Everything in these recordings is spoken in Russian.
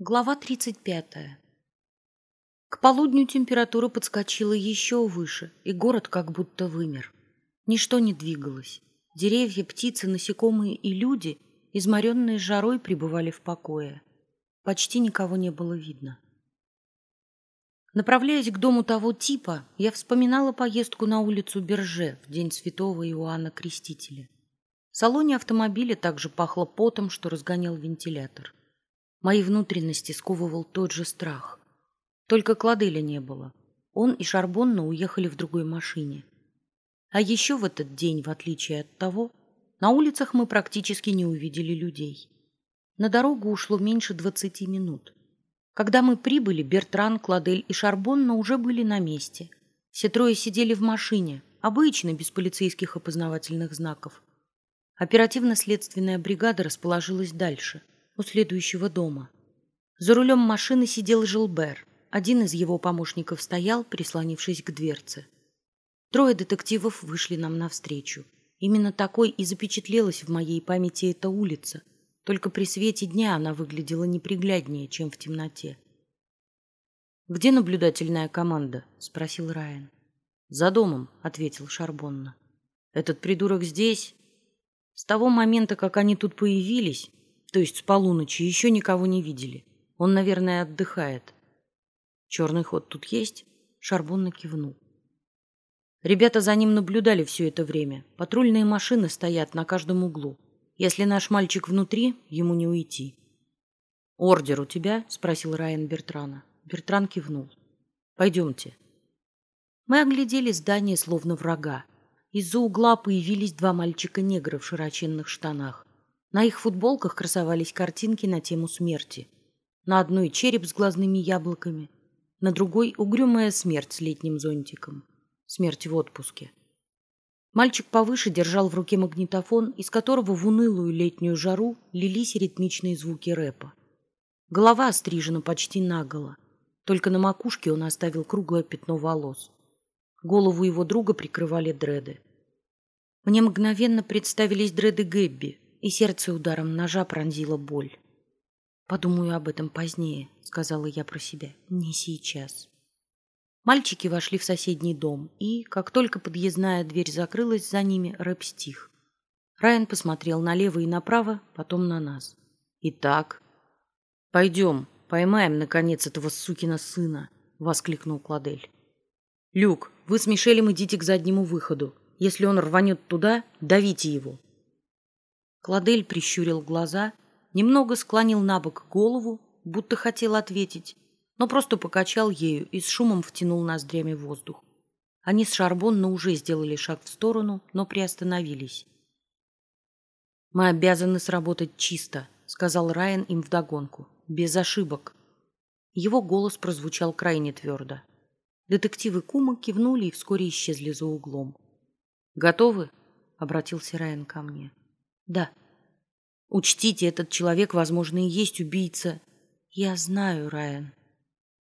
Глава 35. К полудню температура подскочила еще выше, и город как будто вымер. Ничто не двигалось. Деревья, птицы, насекомые и люди, изморенные жарой, пребывали в покое. Почти никого не было видно. Направляясь к дому того типа, я вспоминала поездку на улицу Берже в день святого Иоанна Крестителя. В салоне автомобиля также пахло потом, что разгонял вентилятор. Мои внутренности сковывал тот же страх. Только Кладеля не было. Он и Шарбонна уехали в другой машине. А еще в этот день, в отличие от того, на улицах мы практически не увидели людей. На дорогу ушло меньше двадцати минут. Когда мы прибыли, Бертран, Кладель и Шарбонна уже были на месте. Все трое сидели в машине, обычно, без полицейских опознавательных знаков. Оперативно-следственная бригада расположилась дальше – у следующего дома. За рулем машины сидел Жилбер. Один из его помощников стоял, прислонившись к дверце. Трое детективов вышли нам навстречу. Именно такой и запечатлелась в моей памяти эта улица. Только при свете дня она выглядела непригляднее, чем в темноте. «Где наблюдательная команда?» — спросил Райан. «За домом», — ответил Шарбонна. «Этот придурок здесь?» С того момента, как они тут появились, то есть с полуночи, еще никого не видели. Он, наверное, отдыхает. Черный ход тут есть? Шарбонна кивнул. Ребята за ним наблюдали все это время. Патрульные машины стоят на каждом углу. Если наш мальчик внутри, ему не уйти. «Ордер у тебя?» — спросил Райан Бертрана. Бертран кивнул. «Пойдемте». Мы оглядели здание словно врага. Из-за угла появились два мальчика-негра в широченных штанах. На их футболках красовались картинки на тему смерти. На одной череп с глазными яблоками, на другой угрюмая смерть с летним зонтиком. Смерть в отпуске. Мальчик повыше держал в руке магнитофон, из которого в унылую летнюю жару лились ритмичные звуки рэпа. Голова острижена почти наголо. Только на макушке он оставил круглое пятно волос. Голову его друга прикрывали дреды. Мне мгновенно представились дреды Гэбби, и сердце ударом ножа пронзила боль. «Подумаю об этом позднее», — сказала я про себя, — «не сейчас». Мальчики вошли в соседний дом, и, как только подъездная дверь закрылась за ними, рэп стих. Райан посмотрел налево и направо, потом на нас. «Итак, пойдем, поймаем, наконец, этого сукина сына», — воскликнул Кладель. «Люк, вы с Мишелем идите к заднему выходу. Если он рванет туда, давите его. Кладель прищурил глаза, немного склонил на бок голову, будто хотел ответить, но просто покачал ею и с шумом втянул ноздрями воздух. Они с Шарбонно уже сделали шаг в сторону, но приостановились. «Мы обязаны сработать чисто», — сказал Райан им вдогонку, — «без ошибок». Его голос прозвучал крайне твердо. Детективы Кума кивнули и вскоре исчезли за углом. «Готовы?» — обратился Райан ко мне. Да. Учтите, этот человек, возможно, и есть убийца. Я знаю, Райан.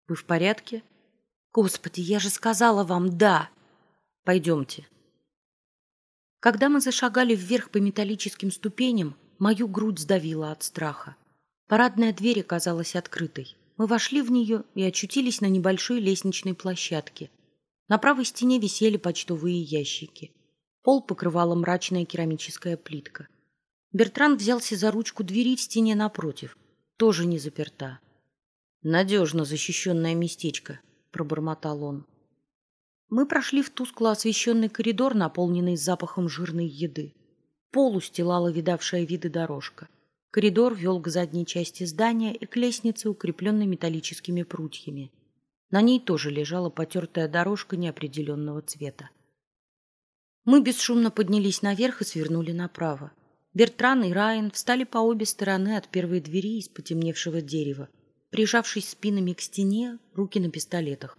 Вы в порядке? Господи, я же сказала вам «да». Пойдемте. Когда мы зашагали вверх по металлическим ступеням, мою грудь сдавила от страха. Парадная дверь оказалась открытой. Мы вошли в нее и очутились на небольшой лестничной площадке. На правой стене висели почтовые ящики. Пол покрывала мрачная керамическая плитка. Бертран взялся за ручку двери в стене напротив. Тоже не заперта. «Надежно защищенное местечко», — пробормотал он. Мы прошли в тускло освещенный коридор, наполненный запахом жирной еды. Пол устилала видавшая виды дорожка. Коридор вел к задней части здания и к лестнице, укрепленной металлическими прутьями. На ней тоже лежала потертая дорожка неопределенного цвета. Мы бесшумно поднялись наверх и свернули направо. Бертран и Райан встали по обе стороны от первой двери из потемневшего дерева, прижавшись спинами к стене, руки на пистолетах.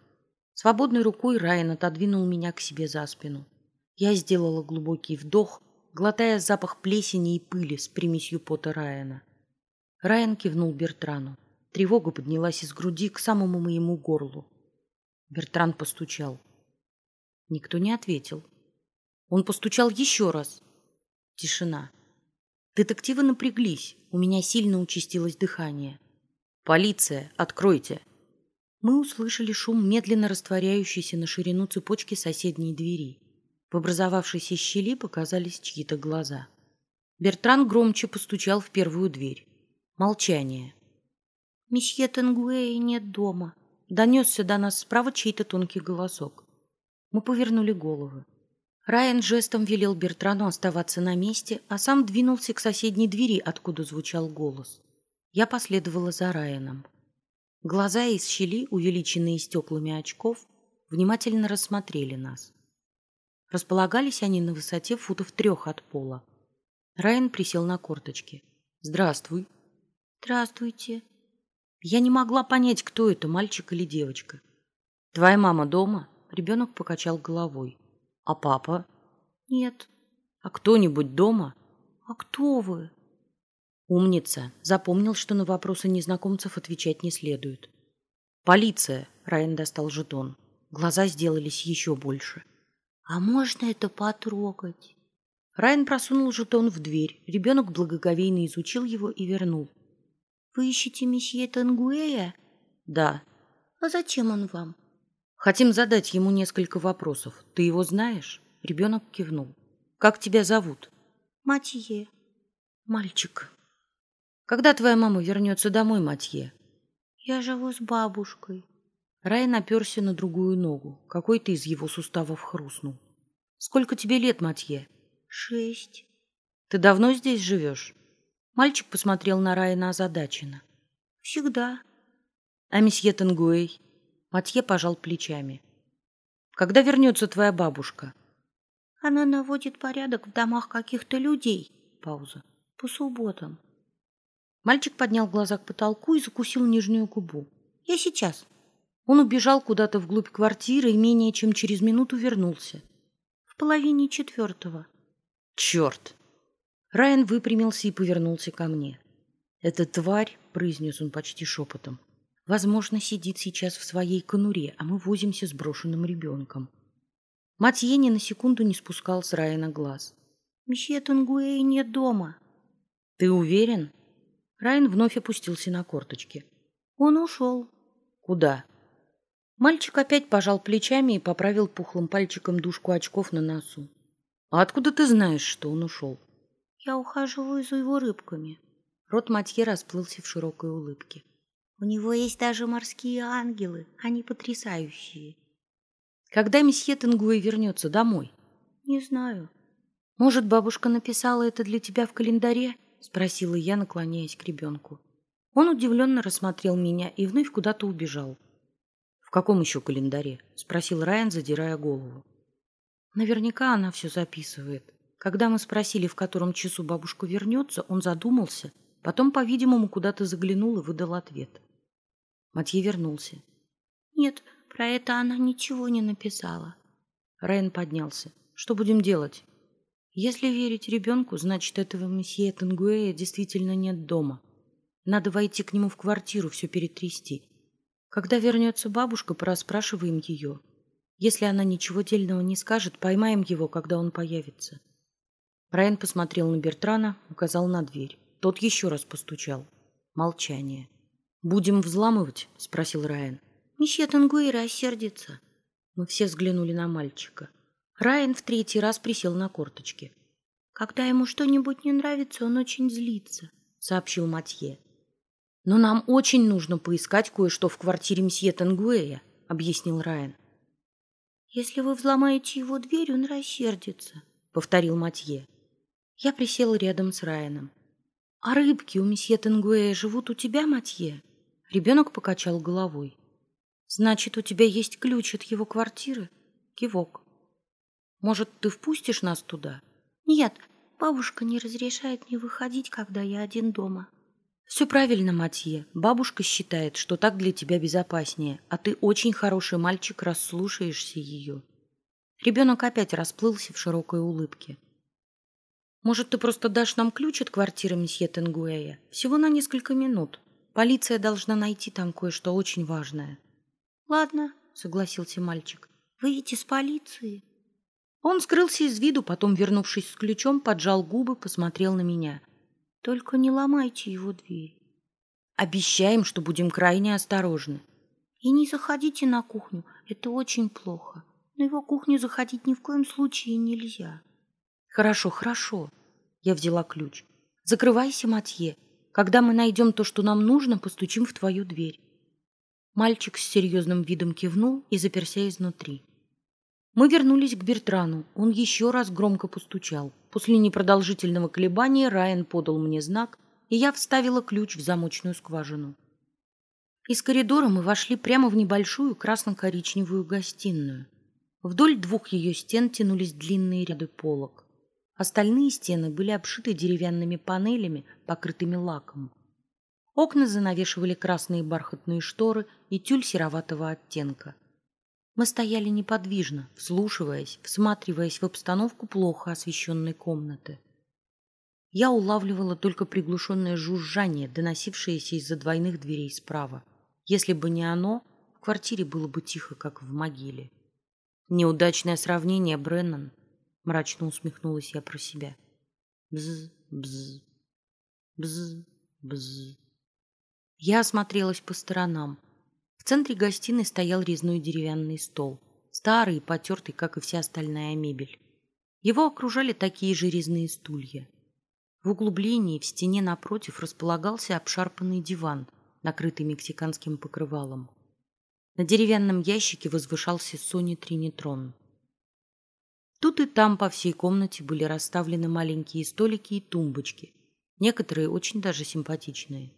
Свободной рукой Райан отодвинул меня к себе за спину. Я сделала глубокий вдох, глотая запах плесени и пыли с примесью пота Райана. Райан кивнул Бертрану. Тревога поднялась из груди к самому моему горлу. Бертран постучал. Никто не ответил. Он постучал еще раз. Тишина. Детективы напряглись, у меня сильно участилось дыхание. Полиция, откройте. Мы услышали шум медленно растворяющейся на ширину цепочки соседней двери. В образовавшейся щели показались чьи-то глаза. Бертран громче постучал в первую дверь. Молчание. «Месье Тенгуэя нет дома», — донесся до нас справа чей-то тонкий голосок. Мы повернули головы. Райан жестом велел Бертрану оставаться на месте, а сам двинулся к соседней двери, откуда звучал голос. Я последовала за Райаном. Глаза из щели, увеличенные стеклами очков, внимательно рассмотрели нас. Располагались они на высоте футов трех от пола. Райан присел на корточки. «Здравствуй». «Здравствуйте». Я не могла понять, кто это, мальчик или девочка. «Твоя мама дома?» Ребенок покачал головой. «А папа?» «Нет». «А кто-нибудь дома?» «А кто вы?» Умница. Запомнил, что на вопросы незнакомцев отвечать не следует. «Полиция!» — Райан достал жетон. Глаза сделались еще больше. «А можно это потрогать?» Райан просунул жетон в дверь. Ребенок благоговейно изучил его и вернул. «Вы ищете месье Тангуэя?» «Да». «А зачем он вам?» «Хотим задать ему несколько вопросов. Ты его знаешь?» Ребенок кивнул. «Как тебя зовут?» «Матье». «Мальчик». «Когда твоя мама вернется домой, Матье?» «Я живу с бабушкой». Райан оперся на другую ногу. Какой-то из его суставов хрустнул. «Сколько тебе лет, Матье?» «Шесть». «Ты давно здесь живешь?» Мальчик посмотрел на Райана озадаченно. «Всегда». «А месье Тенгуэй?» Матье пожал плечами. «Когда вернется твоя бабушка?» «Она наводит порядок в домах каких-то людей». Пауза. «По субботам». Мальчик поднял глаза к потолку и закусил нижнюю губу. «Я сейчас». Он убежал куда-то вглубь квартиры и менее чем через минуту вернулся. В половине четвертого. Черт! Райан выпрямился и повернулся ко мне. «Эта тварь», — произнес он почти шепотом, — «возможно, сидит сейчас в своей конуре, а мы возимся с брошенным ребенком». Матье ни на секунду не спускал с Райана глаз. «Месье Тангуэй нет дома». «Ты уверен?» Райан вновь опустился на корточки. «Он ушел». «Куда?» Мальчик опять пожал плечами и поправил пухлым пальчиком дужку очков на носу. А откуда ты знаешь, что он ушел? Я ухаживаю за его рыбками. Рот Матье расплылся в широкой улыбке. У него есть даже морские ангелы. Они потрясающие. Когда месье Тенгуэй вернется домой? Не знаю. Может, бабушка написала это для тебя в календаре? Спросила я, наклоняясь к ребенку. Он удивленно рассмотрел меня и вновь куда-то убежал. «В каком еще календаре?» — спросил Райан, задирая голову. Наверняка она все записывает. Когда мы спросили, в котором часу бабушка вернется, он задумался, потом, по-видимому, куда-то заглянул и выдал ответ. Матье вернулся. «Нет, про это она ничего не написала». Райан поднялся. «Что будем делать?» «Если верить ребенку, значит, этого месье Тенгуэя действительно нет дома. Надо войти к нему в квартиру, все перетрясти. Когда вернется бабушка, пораспрашиваем ее. Если она ничего дельного не скажет, поймаем его, когда он появится. Райан посмотрел на Бертрана, указал на дверь. Тот еще раз постучал. Молчание. «Будем взламывать?» — спросил Райан. «Месье Тангуи рассердится». Мы все взглянули на мальчика. Райан в третий раз присел на корточки. «Когда ему что-нибудь не нравится, он очень злится», — сообщил Матье. «Но нам очень нужно поискать кое-что в квартире мсье Тангуэя», — объяснил Райан. «Если вы взломаете его дверь, он рассердится», — повторил Матье. Я присел рядом с Райаном. «А рыбки у месье Тенгуэя живут у тебя, Матье?» Ребенок покачал головой. «Значит, у тебя есть ключ от его квартиры?» Кивок. «Может, ты впустишь нас туда?» «Нет, бабушка не разрешает мне выходить, когда я один дома», все правильно, Матье. Бабушка считает, что так для тебя безопаснее, а ты очень хороший мальчик, раз слушаешься ее. Ребенок опять расплылся в широкой улыбке. Может, ты просто дашь нам ключ от квартиры месье Тенгуэя? Всего на несколько минут. Полиция должна найти там кое-что очень важное. Ладно, согласился мальчик. Выйдите с полиции. Он скрылся из виду, потом, вернувшись с ключом, поджал губы, посмотрел на меня — только не ломайте его дверь. Обещаем, что будем крайне осторожны. И не заходите на кухню, это очень плохо. На его кухню заходить ни в коем случае нельзя. Хорошо, хорошо. Я взяла ключ. Закрывайся, Матье. Когда мы найдем то, что нам нужно, постучим в твою дверь. Мальчик с серьезным видом кивнул и заперся изнутри. Мы вернулись к Бертрану. Он еще раз громко постучал. После непродолжительного колебания Райан подал мне знак, и я вставила ключ в замочную скважину. Из коридора мы вошли прямо в небольшую красно-коричневую гостиную. Вдоль двух ее стен тянулись длинные ряды полок. Остальные стены были обшиты деревянными панелями, покрытыми лаком. Окна занавешивали красные бархатные шторы и тюль сероватого оттенка. Мы стояли неподвижно, вслушиваясь, всматриваясь в обстановку плохо освещенной комнаты. Я улавливала только приглушенное жужжание, доносившееся из-за двойных дверей справа. Если бы не оно, в квартире было бы тихо, как в могиле. Неудачное сравнение, Бреннан. Мрачно усмехнулась я про себя. Бз, бз, бз, бз. Я осмотрелась по сторонам. В центре гостиной стоял резной деревянный стол, старый и потертый, как и вся остальная мебель. Его окружали такие же резные стулья. В углублении в стене напротив располагался обшарпанный диван, накрытый мексиканским покрывалом. На деревянном ящике возвышался Сони Тринитрон. Тут и там по всей комнате были расставлены маленькие столики и тумбочки, некоторые очень даже симпатичные.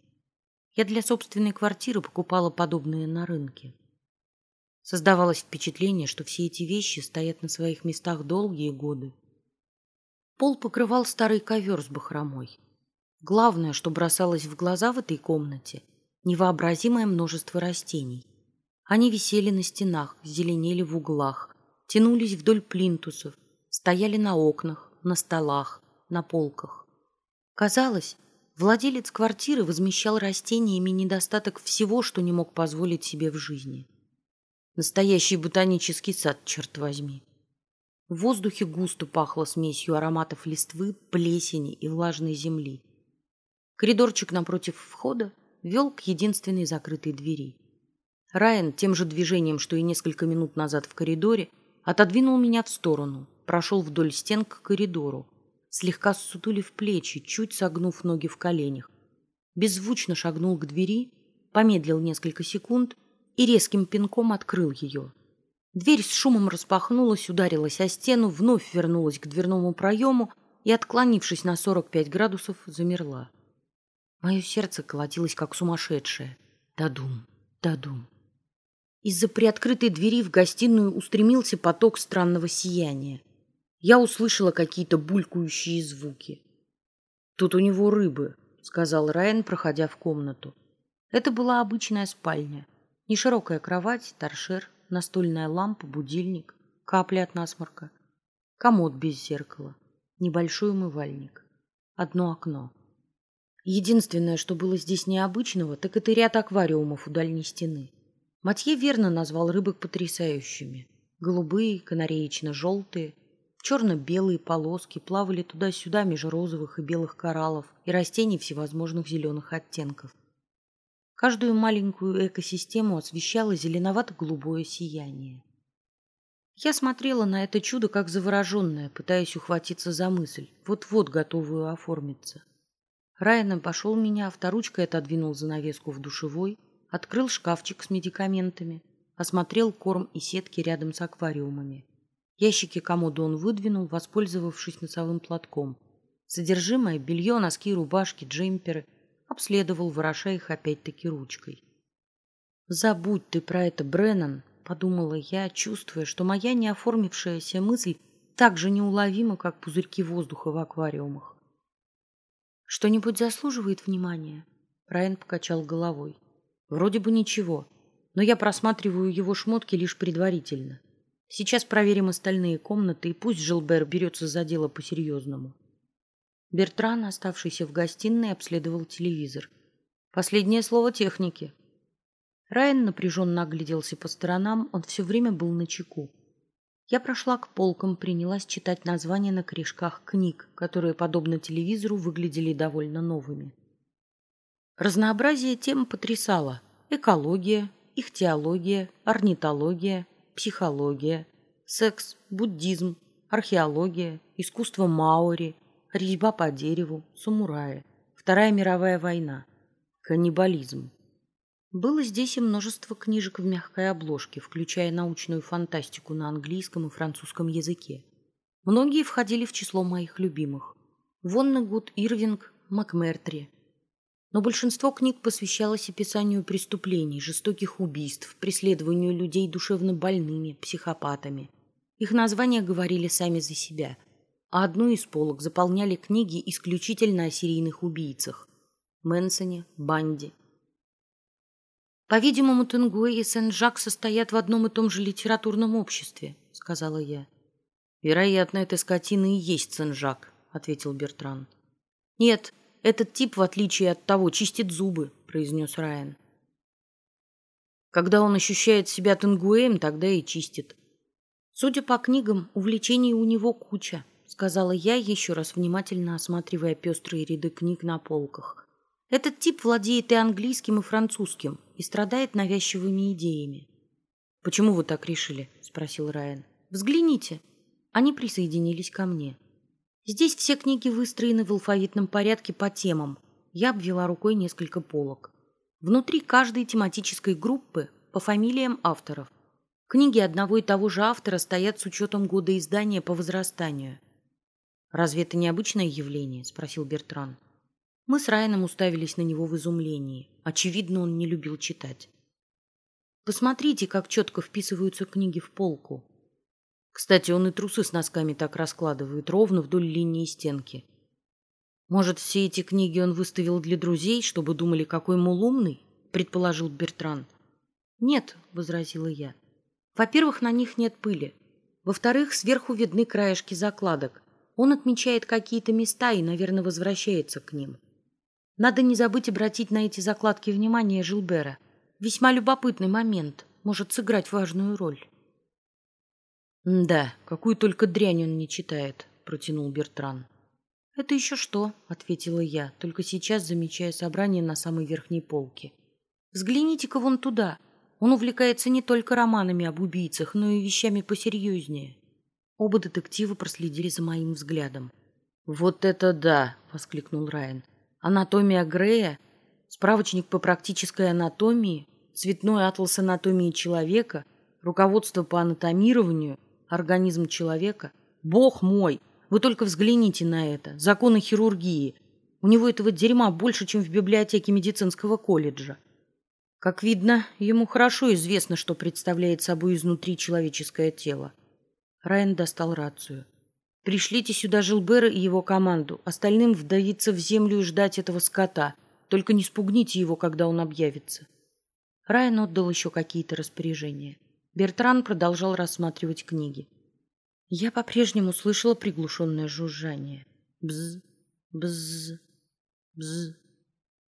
Я для собственной квартиры покупала подобные на рынке. Создавалось впечатление, что все эти вещи стоят на своих местах долгие годы. Пол покрывал старый ковер с бахромой. Главное, что бросалось в глаза в этой комнате – невообразимое множество растений. Они висели на стенах, зеленели в углах, тянулись вдоль плинтусов, стояли на окнах, на столах, на полках. Казалось, Владелец квартиры возмещал растениями недостаток всего, что не мог позволить себе в жизни. Настоящий ботанический сад, черт возьми. В воздухе густо пахло смесью ароматов листвы, плесени и влажной земли. Коридорчик напротив входа вел к единственной закрытой двери. Райан тем же движением, что и несколько минут назад в коридоре, отодвинул меня в сторону, прошел вдоль стен к коридору, слегка ссутулив плечи, чуть согнув ноги в коленях. Беззвучно шагнул к двери, помедлил несколько секунд и резким пинком открыл ее. Дверь с шумом распахнулась, ударилась о стену, вновь вернулась к дверному проему и, отклонившись на 45 градусов, замерла. Мое сердце колотилось, как сумасшедшее. Дадум, дадум. Из-за приоткрытой двери в гостиную устремился поток странного сияния я услышала какие-то булькающие звуки. «Тут у него рыбы», — сказал Райан, проходя в комнату. Это была обычная спальня. Неширокая кровать, торшер, настольная лампа, будильник, капли от насморка, комод без зеркала, небольшой умывальник, одно окно. Единственное, что было здесь необычного, так это ряд аквариумов у дальней стены. Матье верно назвал рыбок потрясающими. Голубые, канареечно-желтые — Черно-белые полоски плавали туда-сюда между розовых и белых кораллов и растений всевозможных зеленых оттенков. Каждую маленькую экосистему освещало зеленовато-голубое сияние. Я смотрела на это чудо как завороженная, пытаясь ухватиться за мысль, вот-вот готовую оформиться. Райан обошел меня, авторучкой отодвинул занавеску в душевой, открыл шкафчик с медикаментами, осмотрел корм и сетки рядом с аквариумами. Ящики комода он выдвинул, воспользовавшись носовым платком. Содержимое — белье, носки, рубашки, джемперы — обследовал, вороша их опять-таки ручкой. «Забудь ты про это, Бреннан», — подумала я, чувствуя, что моя неоформившаяся мысль так же неуловима, как пузырьки воздуха в аквариумах. «Что-нибудь заслуживает внимания?» Райан покачал головой. «Вроде бы ничего, но я просматриваю его шмотки лишь предварительно. Сейчас проверим остальные комнаты, и пусть Жилбер берется за дело по-серьезному. Бертран, оставшийся в гостиной, обследовал телевизор. Последнее слово техники. Райан напряженно огляделся по сторонам, он все время был на чеку. Я прошла к полкам, принялась читать названия на корешках книг, которые, подобно телевизору, выглядели довольно новыми. Разнообразие тем потрясало. Экология, ихтиология, орнитология, психология, секс, буддизм, археология, искусство маори, резьба по дереву, самураи, Вторая мировая война, каннибализм. Было здесь и множество книжек в мягкой обложке, включая научную фантастику на английском и французском языке. Многие входили в число моих любимых. Воннегуд, Ирвинг, МакМертри. Но большинство книг посвящалось описанию преступлений, жестоких убийств, преследованию людей душевно больными, психопатами. Их названия говорили сами за себя, а одну из полок заполняли книги исключительно о серийных убийцах – Мэнсоне, Банди. «По-видимому, Тенгуэ и Сен-Жак состоят в одном и том же литературном обществе», – сказала я. «Вероятно, эта скотина и есть Сен-Жак», – ответил Бертран. «Нет, этот тип, в отличие от того, чистит зубы», – произнес Райан. «Когда он ощущает себя Тенгуэем, тогда и чистит». Судя по книгам, увлечений у него куча, сказала я, еще раз внимательно осматривая пестрые ряды книг на полках. Этот тип владеет и английским, и французским, и страдает навязчивыми идеями. «Почему вы так решили?» – спросил Райан. «Взгляните». Они присоединились ко мне. Здесь все книги выстроены в алфавитном порядке по темам. Я обвела рукой несколько полок. Внутри каждой тематической группы по фамилиям авторов. Книги одного и того же автора стоят с учетом года издания по возрастанию. «Разве это необычное явление?» – спросил Бертран. Мы с Райаном уставились на него в изумлении. Очевидно, он не любил читать. «Посмотрите, как четко вписываются книги в полку». Кстати, он и трусы с носками так раскладывает, ровно вдоль линии стенки. «Может, все эти книги он выставил для друзей, чтобы думали, какой мол умный?» – предположил Бертран. «Нет», – возразила я. Во-первых, на них нет пыли. Во-вторых, сверху видны краешки закладок. Он отмечает какие-то места и, наверное, возвращается к ним. Надо не забыть обратить на эти закладки внимание Жилбера. Весьма любопытный момент, может сыграть важную роль. «Да, какую только дрянь он не читает», — протянул Бертран. «Это еще что?» — ответила я, только сейчас замечая собрание на самой верхней полке. «Взгляните-ка вон туда. Он увлекается не только романами об убийцах, но и вещами посерьезнее. Оба детектива проследили за моим взглядом. «Вот это да!» — воскликнул Райан. «Анатомия Грея, справочник по практической анатомии, цветной атлас анатомии человека, руководство по анатомированию, организм человека. Бог мой! Вы только взгляните на это! Законы хирургии! У него этого дерьма больше, чем в библиотеке медицинского колледжа. Как видно, ему хорошо известно, что представляет собой изнутри человеческое тело. Райан достал рацию. «Пришлите сюда Жилбера и его команду. Остальным вдавиться в землю и ждать этого скота. Только не спугните его, когда он объявится». Райан отдал еще какие-то распоряжения. Бертран продолжал рассматривать книги. Я по-прежнему слышала приглушенное жужжание. Бз, бз, бз.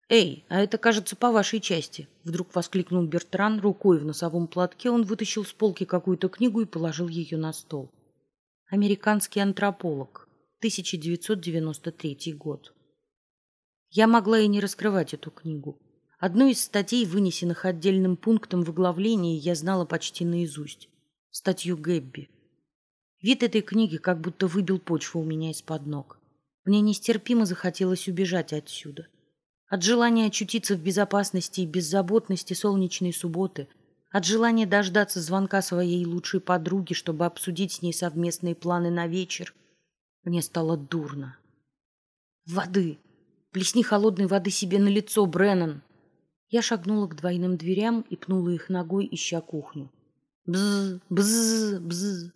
«Эй, а это, кажется, по вашей части!» Вдруг воскликнул Бертран. Рукой в носовом платке он вытащил с полки какую-то книгу и положил ее на стол. «Американский антрополог. 1993 год». Я могла и не раскрывать эту книгу. Одну из статей, вынесенных отдельным пунктом в оглавлении, я знала почти наизусть. Статью Гэбби. Вид этой книги как будто выбил почву у меня из-под ног. Мне нестерпимо захотелось убежать отсюда. От желания очутиться в безопасности и беззаботности солнечной субботы, от желания дождаться звонка своей лучшей подруги, чтобы обсудить с ней совместные планы на вечер, мне стало дурно. «Воды! Плесни холодной воды себе на лицо, Бреннан!» Я шагнула к двойным дверям и пнула их ногой, ища кухню. Бз, бз, бз.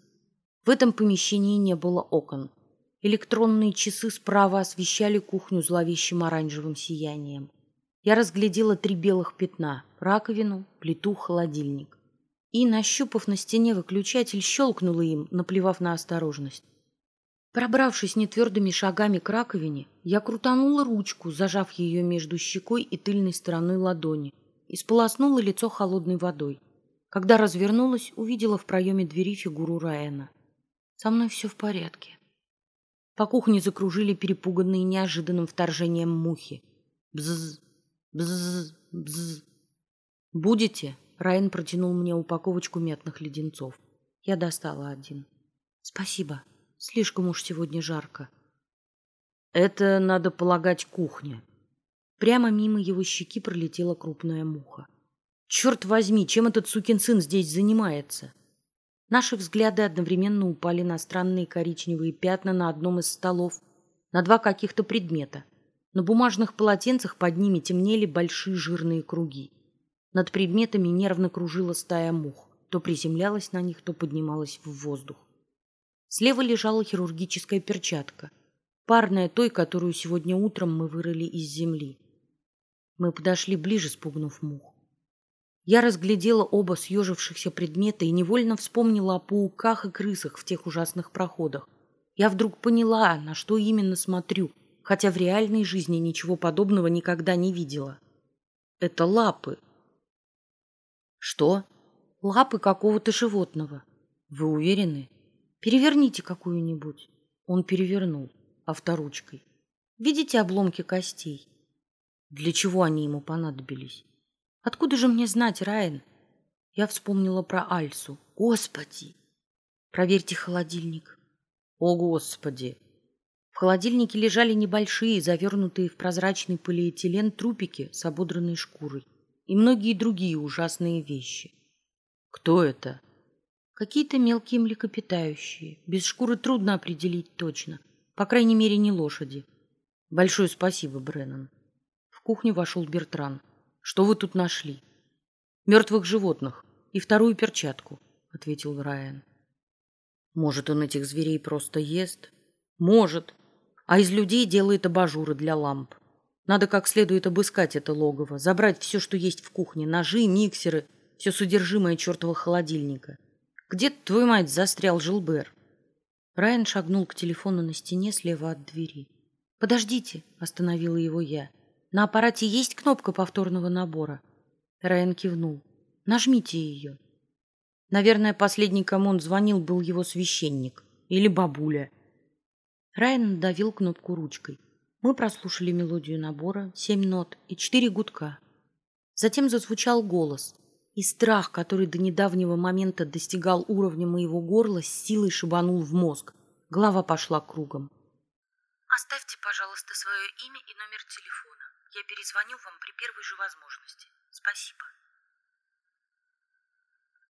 В этом помещении не было окон. Электронные часы справа освещали кухню зловещим оранжевым сиянием. Я разглядела три белых пятна — раковину, плиту, холодильник. И, нащупав на стене выключатель, щелкнула им, наплевав на осторожность. Пробравшись нетвердыми шагами к раковине, я крутанула ручку, зажав ее между щекой и тыльной стороной ладони, и сполоснула лицо холодной водой. Когда развернулась, увидела в проеме двери фигуру Райана. «Со мной все в порядке». По кухне закружили перепуганные неожиданным вторжением мухи. Бзз, Бзз, бзз. Будете? Райан протянул мне упаковочку мятных леденцов. Я достала один. Спасибо. Слишком уж сегодня жарко. Это, надо полагать, кухня. Прямо мимо его щеки пролетела крупная муха. Черт возьми, чем этот сукин сын здесь занимается? Наши взгляды одновременно упали на странные коричневые пятна на одном из столов, на два каких-то предмета. На бумажных полотенцах под ними темнели большие жирные круги. Над предметами нервно кружила стая мух, то приземлялась на них, то поднималась в воздух. Слева лежала хирургическая перчатка, парная той, которую сегодня утром мы вырыли из земли. Мы подошли ближе, спугнув мух. Я разглядела оба съежившихся предмета и невольно вспомнила о пауках и крысах в тех ужасных проходах. Я вдруг поняла, на что именно смотрю, хотя в реальной жизни ничего подобного никогда не видела. Это лапы. Что? Лапы какого-то животного. Вы уверены? Переверните какую-нибудь. Он перевернул авторучкой. Видите обломки костей? Для чего они ему понадобились? Откуда же мне знать, Райан? Я вспомнила про Альсу. Господи! Проверьте холодильник. О, Господи! В холодильнике лежали небольшие, завернутые в прозрачный полиэтилен трупики с ободранной шкурой и многие другие ужасные вещи. Кто это? Какие-то мелкие млекопитающие. Без шкуры трудно определить точно. По крайней мере, не лошади. Большое спасибо, Бреннан. В кухню вошел Бертран. Что вы тут нашли? Мертвых животных и вторую перчатку, ответил Райан. Может, он этих зверей просто ест? Может. А из людей делает абажуры для ламп. Надо как следует обыскать это логово, забрать все, что есть в кухне, ножи, миксеры, все содержимое чертова холодильника. Где твой мать застрял Жилбер? Райан шагнул к телефону на стене слева от двери. Подождите, остановила его я. На аппарате есть кнопка повторного набора? Райан кивнул. Нажмите ее. Наверное, последний, кому он звонил, был его священник или бабуля. Райан надавил кнопку ручкой. Мы прослушали мелодию набора, семь нот и четыре гудка. Затем зазвучал голос, и страх, который до недавнего момента достигал уровня моего горла, с силой шибанул в мозг. Голова пошла кругом. Оставьте, пожалуйста, свое имя и номер телефона. Я перезвоню вам при первой же возможности. Спасибо.